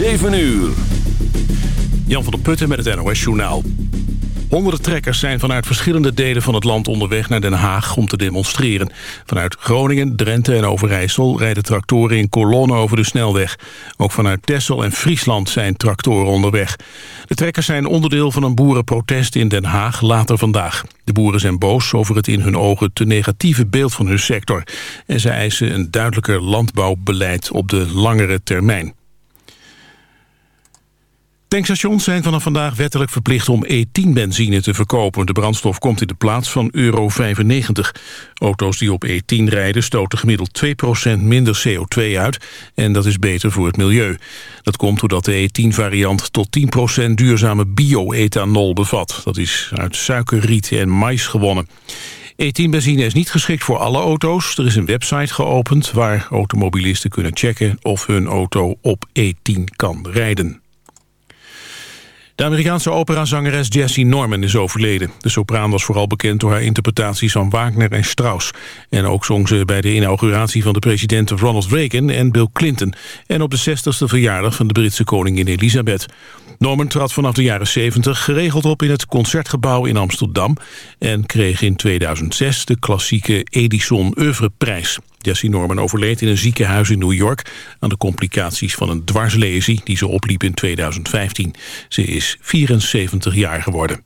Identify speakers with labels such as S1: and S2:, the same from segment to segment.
S1: 7 uur.
S2: Jan van der Putten met het NOS Journaal. Honderden trekkers zijn vanuit verschillende delen van het land onderweg naar Den Haag om te demonstreren. Vanuit Groningen, Drenthe en Overijssel rijden tractoren in kolonnen over de snelweg. Ook vanuit Texel en Friesland zijn tractoren onderweg. De trekkers zijn onderdeel van een boerenprotest in Den Haag later vandaag. De boeren zijn boos over het in hun ogen te negatieve beeld van hun sector. En zij eisen een duidelijker landbouwbeleid op de langere termijn. Tankstations zijn vanaf vandaag wettelijk verplicht om E10-benzine te verkopen. De brandstof komt in de plaats van euro 95. Auto's die op E10 rijden stoten gemiddeld 2% minder CO2 uit... en dat is beter voor het milieu. Dat komt doordat de E10-variant tot 10% duurzame bio-ethanol bevat. Dat is uit suikerriet en mais gewonnen. E10-benzine is niet geschikt voor alle auto's. Er is een website geopend waar automobilisten kunnen checken... of hun auto op E10 kan rijden. De Amerikaanse operazangeres Jessie Norman is overleden. De sopraan was vooral bekend door haar interpretaties van Wagner en Strauss. En ook zong ze bij de inauguratie van de presidenten Ronald Reagan en Bill Clinton. En op de 60ste verjaardag van de Britse koningin Elisabeth. Norman trad vanaf de jaren 70 geregeld op in het Concertgebouw in Amsterdam... en kreeg in 2006 de klassieke Edison Oeuvreprijs. Jessie Norman overleed in een ziekenhuis in New York... aan de complicaties van een dwarslesie die ze opliep in 2015. Ze is 74 jaar geworden.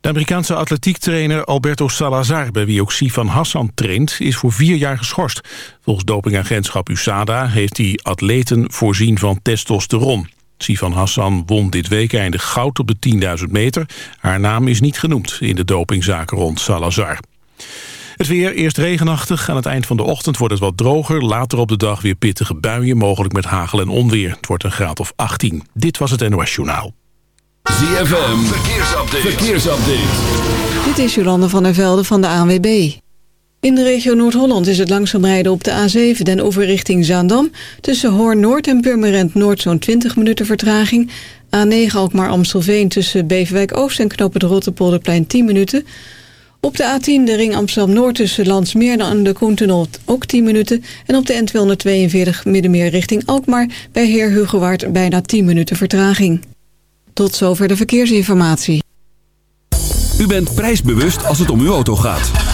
S2: De Amerikaanse atletiektrainer Alberto Salazar, bij wie ook Sifan Hassan traint, is voor vier jaar geschorst. Volgens dopingagentschap USADA heeft hij atleten voorzien van testosteron. Sivan Hassan won dit weekende goud op de 10.000 meter. Haar naam is niet genoemd in de dopingzaken rond Salazar. Het weer, eerst regenachtig. Aan het eind van de ochtend wordt het wat droger. Later op de dag weer pittige buien, mogelijk met hagel en onweer. Het wordt een graad of 18. Dit was het NOS Journaal.
S1: ZFM, verkeersupdate. verkeersupdate.
S3: Dit is Jolande van der Velde van de ANWB. In de regio Noord-Holland is het langzaam rijden op de A7 den over richting Zaandam. Tussen Hoorn Noord en Purmerend Noord zo'n 20 minuten vertraging. A9 Alkmaar Amstelveen tussen Beverwijk Oost en Knoop het Rotterpolderplein 10 minuten. Op de A10 de ring Amsterdam-Noord tussen Landsmeer en de Koentenol ook 10 minuten. En op de N242 Middenmeer richting Alkmaar bij Heer Hugewaard bijna 10 minuten vertraging. Tot zover de verkeersinformatie.
S1: U bent prijsbewust als het om uw auto gaat.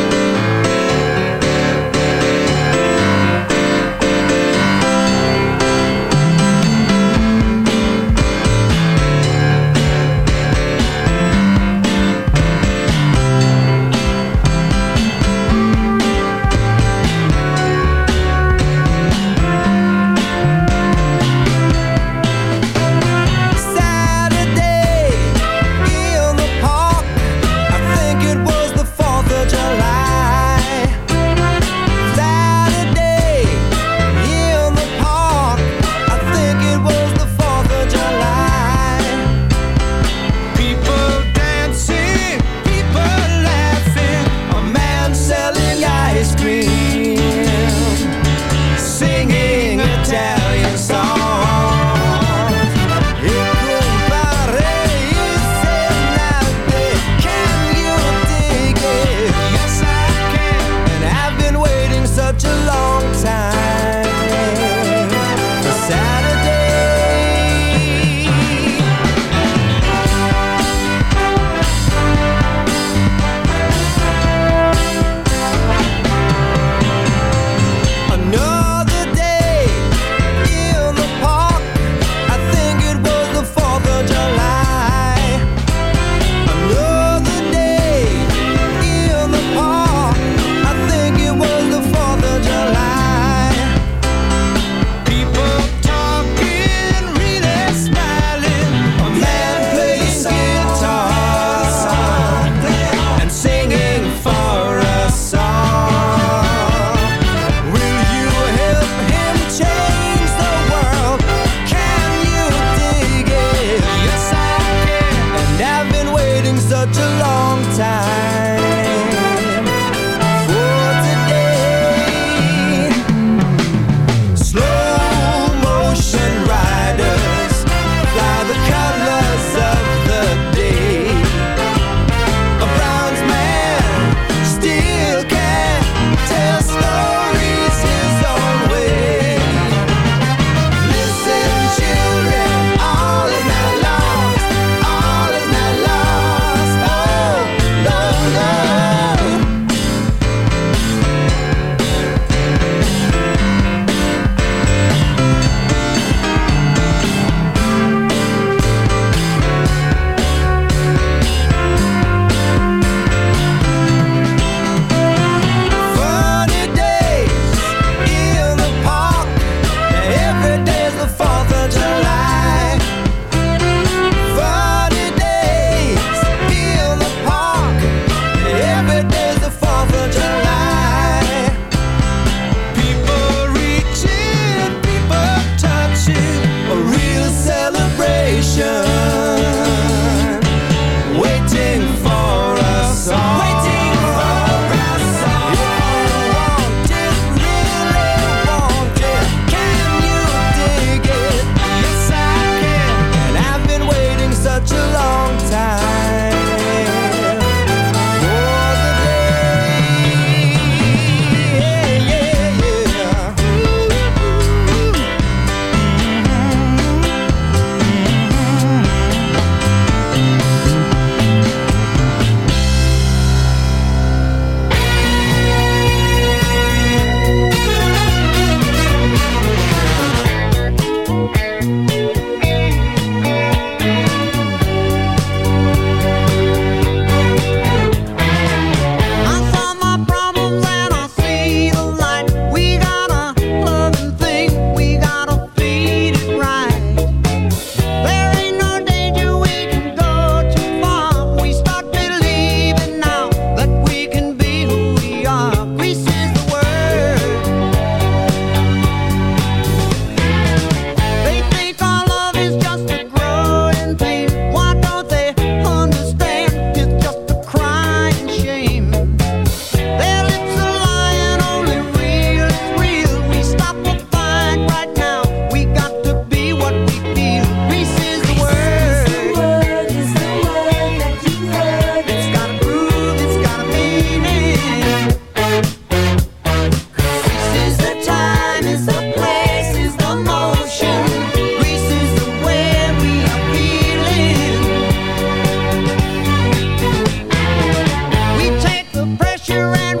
S4: pressure and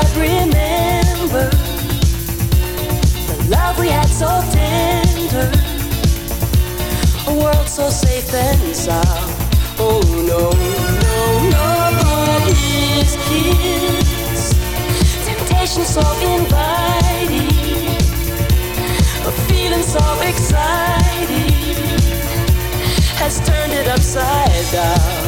S5: but remember the love we had so tender, a world so safe and sound. Oh no, no, no! But his kiss, temptation so inviting, a feeling so exciting has turned it upside down.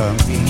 S1: um,